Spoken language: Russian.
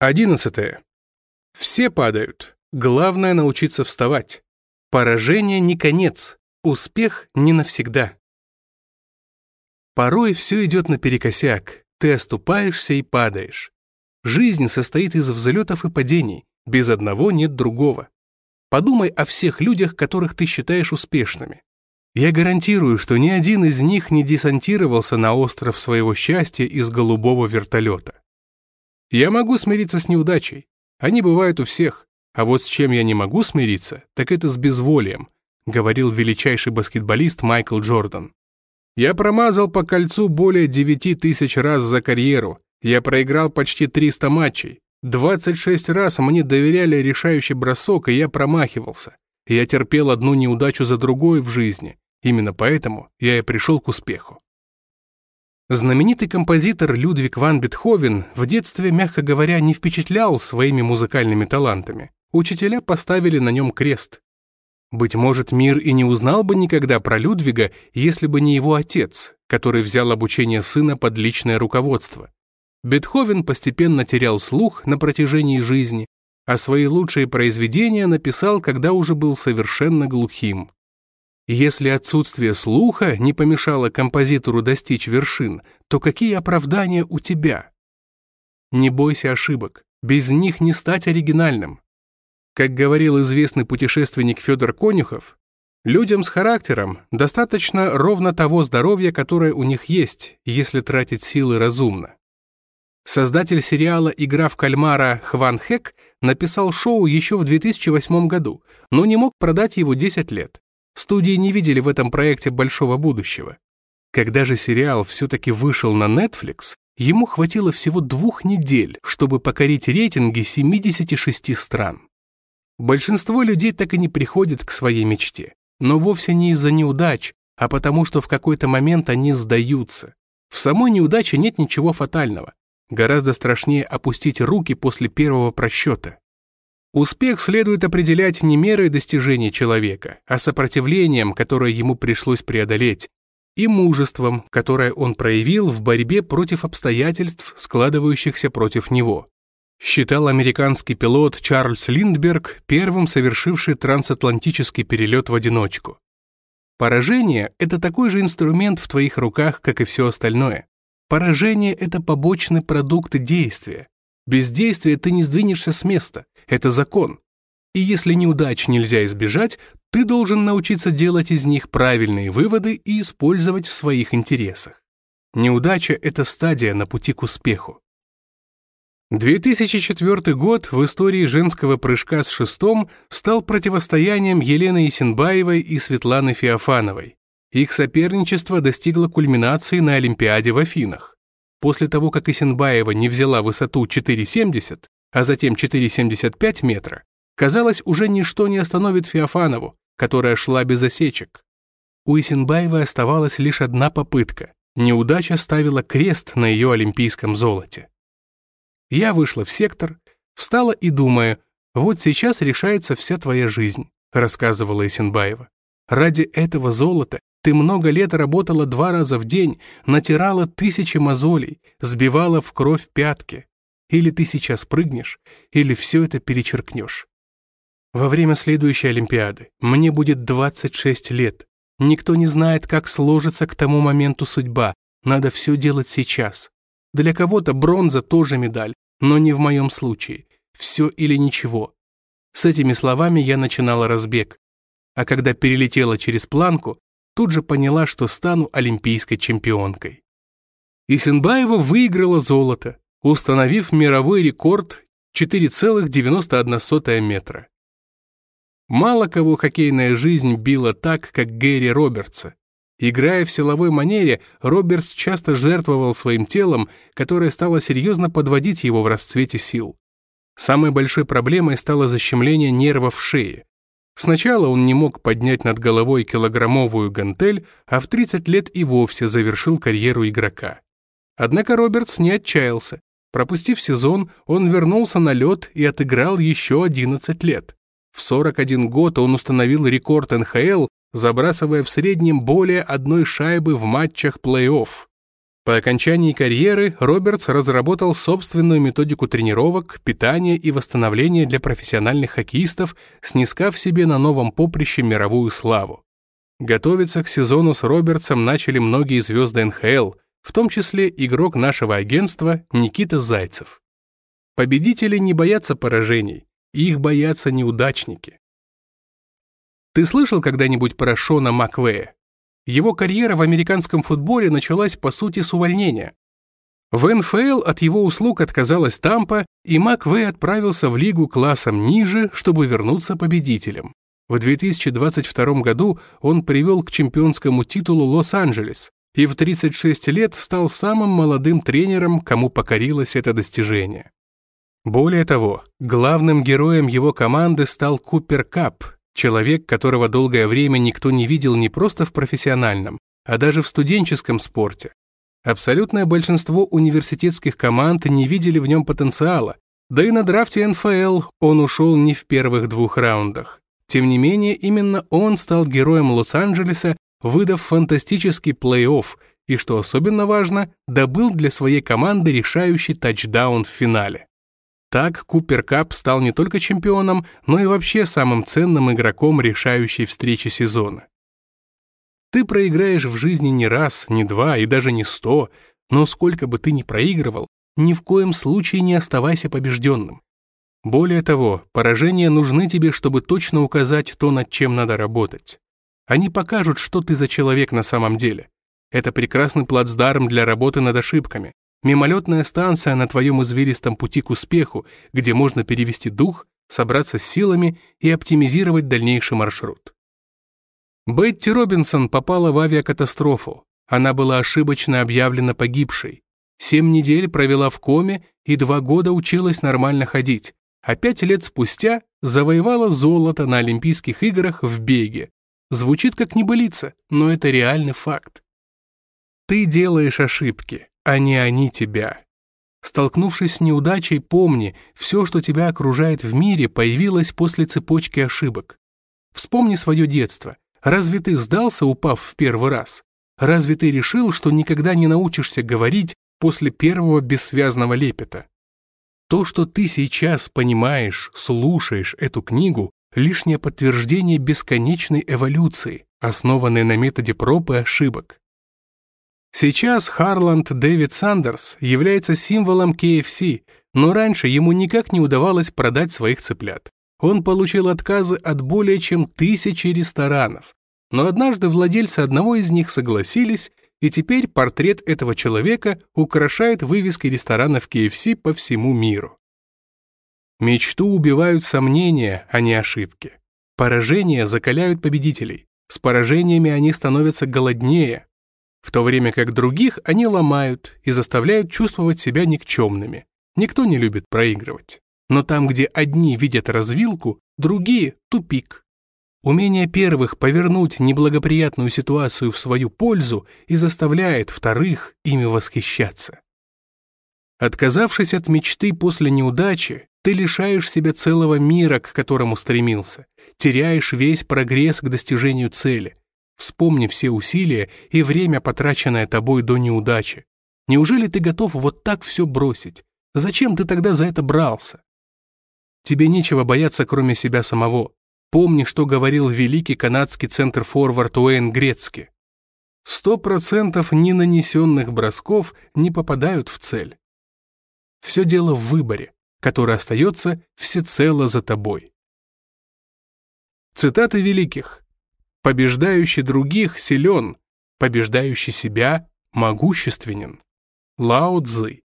11. Все падают. Главное научиться вставать. Поражение не конец. Успех не навсегда. Порой все идет наперекосяк. Ты оступаешься и падаешь. Жизнь состоит из взлетов и падений. Без одного нет другого. Подумай о всех людях, которых ты считаешь успешными. Я гарантирую, что ни один из них не десантировался на остров своего счастья из голубого вертолета. Я могу смириться с неудачей. Они бывают у всех. А вот с чем я не могу смириться, так это с безволием, говорил величайший баскетболист Майкл Джордан. Я промазал по кольцу более 9 тысяч раз за карьеру. Я проиграл почти 300 матчей. 26 раз мне доверяли решающий бросок, и я промахивался. Я терпел одну неудачу за другой в жизни. Именно поэтому я и пришел к успеху. Знаменитый композитор Людвиг ван Бетховен в детстве, мягко говоря, не впечатлял своими музыкальными талантами. Учителя поставили на нем крест. Быть может, мир и не узнал бы никогда про Людвига, если бы не его отец, который взял обучение сына под личное руководство. Бетховен постепенно терял слух на протяжении жизни, а свои лучшие произведения написал, когда уже был совершенно глухим. Если отсутствие слуха не помешало композитору достичь вершин, то какие оправдания у тебя? Не бойся ошибок, без них не стать оригинальным. Как говорил известный путешественник Федор Конюхов, людям с характером достаточно ровно того здоровья, которое у них есть, если тратить силы разумно. Создатель сериала «Игра в кальмара» Хван Хэк написал шоу еще в 2008 году, но не мог продать его 10 лет. Студии не видели в этом проекте большого будущего. Когда же сериал все-таки вышел на Netflix, ему хватило всего двух недель, чтобы покорить рейтинги 76 стран. Большинство людей так и не приходят к своей мечте, но вовсе не из-за неудач, а потому что в какой-то момент они сдаются. В самой неудаче нет ничего фатального. Гораздо страшнее опустить руки после первого просчета. Успех следует определять не мерой достижений человека, а сопротивлением, которое ему пришлось преодолеть, и мужеством, которое он проявил в борьбе против обстоятельств, складывающихся против него. Считал американский пилот Чарльз Линдберг первым совершивший трансатлантический перелет в одиночку. Поражение – это такой же инструмент в твоих руках, как и все остальное. Поражение – это побочный продукт действия. Без действия ты не сдвинешься с места, это закон. И если неудач нельзя избежать, ты должен научиться делать из них правильные выводы и использовать в своих интересах. Неудача — это стадия на пути к успеху. 2004 год в истории женского прыжка с шестом стал противостоянием Елены Исенбаевой и Светланы Феофановой. Их соперничество достигло кульминации на Олимпиаде в Афинах. После того, как Исенбаева не взяла высоту 4,70, а затем 4,75 метра, казалось, уже ничто не остановит Феофанову, которая шла без осечек. У Исенбаевой оставалась лишь одна попытка. Неудача ставила крест на ее олимпийском золоте. Я вышла в сектор, встала и думая, вот сейчас решается вся твоя жизнь, рассказывала Исенбаева. Ради этого золота ты много лет работала два раза в день, натирала тысячи мозолей, сбивала в кровь пятки. Или ты сейчас прыгнешь, или все это перечеркнешь. Во время следующей Олимпиады мне будет 26 лет. Никто не знает, как сложится к тому моменту судьба. Надо все делать сейчас. Для кого-то бронза тоже медаль, но не в моем случае. Все или ничего. С этими словами я начинала разбег. А когда перелетела через планку, тут же поняла, что стану олимпийской чемпионкой. Исенбаева выиграла золото, установив мировой рекорд 4,91 метра. Мало кого хоккейная жизнь била так, как Гэри Робертса. Играя в силовой манере, Робертс часто жертвовал своим телом, которое стало серьезно подводить его в расцвете сил. Самой большой проблемой стало защемление нервов в шее. Сначала он не мог поднять над головой килограммовую гантель, а в 30 лет и вовсе завершил карьеру игрока. Однако Робертс не отчаялся. Пропустив сезон, он вернулся на лед и отыграл еще 11 лет. В 41 год он установил рекорд НХЛ, забрасывая в среднем более одной шайбы в матчах плей-офф. По окончании карьеры Робертс разработал собственную методику тренировок, питания и восстановления для профессиональных хоккеистов, снискав себе на новом поприще мировую славу. Готовиться к сезону с Робертсом начали многие звезды НХЛ, в том числе игрок нашего агентства Никита Зайцев. Победители не боятся поражений, их боятся неудачники. Ты слышал когда-нибудь про Шона Маквея? Его карьера в американском футболе началась по сути с увольнения. В НФЛ от его услуг отказалась Тампа, и Маквей отправился в лигу классом ниже, чтобы вернуться победителем. В 2022 году он привел к чемпионскому титулу Лос-Анджелес и в 36 лет стал самым молодым тренером, кому покорилось это достижение. Более того, главным героем его команды стал Купер Кап, человек, которого долгое время никто не видел не просто в профессиональном, а даже в студенческом спорте. Абсолютное большинство университетских команд не видели в нем потенциала, да и на драфте НФЛ он ушел не в первых двух раундах. Тем не менее, именно он стал героем Лос-Анджелеса, выдав фантастический плей-офф и, что особенно важно, добыл для своей команды решающий тачдаун в финале. Так Купер Кап стал не только чемпионом, но и вообще самым ценным игроком решающей встречи сезона. Ты проиграешь в жизни не раз, не два и даже не сто, но сколько бы ты ни проигрывал, ни в коем случае не оставайся побежденным. Более того, поражения нужны тебе, чтобы точно указать то, над чем надо работать. Они покажут, что ты за человек на самом деле. Это прекрасный плацдарм для работы над ошибками, Мимолетная станция на твоем извилистом пути к успеху, где можно перевести дух, собраться с силами и оптимизировать дальнейший маршрут. Бетти Робинсон попала в авиакатастрофу. Она была ошибочно объявлена погибшей. Семь недель провела в коме и два года училась нормально ходить, а пять лет спустя завоевала золото на Олимпийских играх в беге. Звучит как небылица, но это реальный факт. Ты делаешь ошибки, а не они тебя. Столкнувшись с неудачей, помни, все, что тебя окружает в мире, появилось после цепочки ошибок. Вспомни свое детство. Разве ты сдался, упав в первый раз? Разве ты решил, что никогда не научишься говорить после первого бессвязного лепета? То, что ты сейчас понимаешь, слушаешь эту книгу, лишнее подтверждение бесконечной эволюции, основанной на методе проб и ошибок. Сейчас Харланд Дэвид Сандерс является символом KFC, но раньше ему никак не удавалось продать своих цыплят. Он получил отказы от более чем тысячи ресторанов. Но однажды владельцы одного из них согласились, и теперь портрет этого человека украшает вывески ресторанов KFC по всему миру. Мечту убивают сомнения, а не ошибки. Поражения закаляют победителей. С поражениями они становятся голоднее, в то время как других они ломают и заставляют чувствовать себя никчемными. Никто не любит проигрывать. Но там, где одни видят развилку, другие — тупик. Умение первых повернуть неблагоприятную ситуацию в свою пользу и заставляет вторых ими восхищаться. Отказавшись от мечты после неудачи, ты лишаешь себя целого мира, к которому стремился, теряешь весь прогресс к достижению цели, Вспомни все усилия и время, потраченное тобой до неудачи. Неужели ты готов вот так все бросить? Зачем ты тогда за это брался? Тебе нечего бояться, кроме себя самого. Помни, что говорил великий канадский центр-форвард Уэйн Грецки. Сто процентов ненанесенных бросков не попадают в цель. Все дело в выборе, который остается всецело за тобой. Цитаты великих. Побеждающий других силен, побеждающий себя могущественен. Лао Цзы.